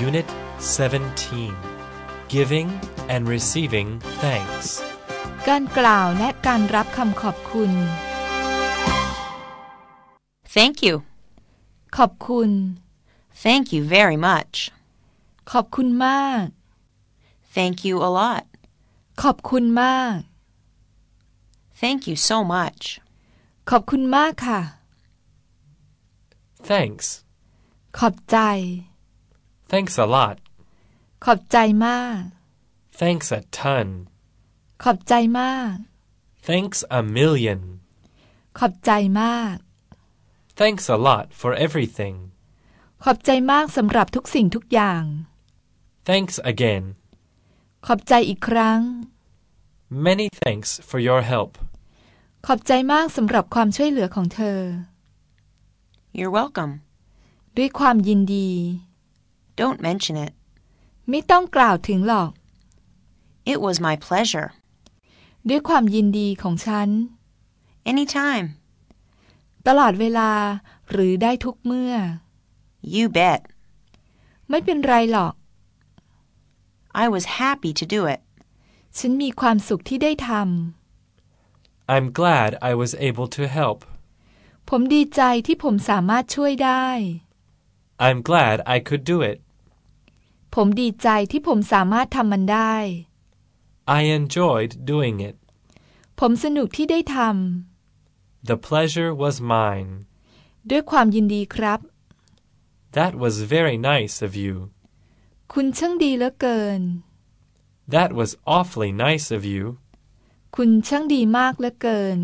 Unit 17 Giving and Receiving Thanks การกล่าวและการรับคำขอบคุณ Thank you. ขอบคุณ Thank you very much. ขอบคุณมาก Thank you a lot. ขอบคุณมาก Thank you so much. ขอบคุณมากค่ะ Thanks ขอบใจ Thanks a lot ขอบใจมาก Thanks a ton ขอบใจมาก Thanks a million ขอบใจมาก Thanks a lot for everything ขอบใจมากสำหรับทุกสิ่งทุกอย่าง Thanks again ขอบใจอีกครั้ง Many thanks for your help ขอบใจมากสำหรับความช่วยเหลือของเธอ You're welcome. ด้วยความยินดี Don't mention it. ไม่ต้องกล่าวถึงหรอก It was my pleasure. ด้วยความยินดีของฉัน Anytime. ตลอดเวลาหรือได้ทุกเมื่อ You bet. ไม่เป็นไรหรอก I was happy to do it. ฉันมีความสุขที่ได้ท I'm glad I was able to help ำผมดีใจที่ผมสามารถช่วยได้ I'm glad I could do it ผมดีใจที่ผมสามารถทำมันได้ I enjoyed doing it ผมสนุกที่ได้ท The pleasure was mine ำด้วยความยินดีครับ That was very nice of you คุณช่างดีเหลือเกิน That was awfully nice of you คุณช่างดีมากเหลือเกิน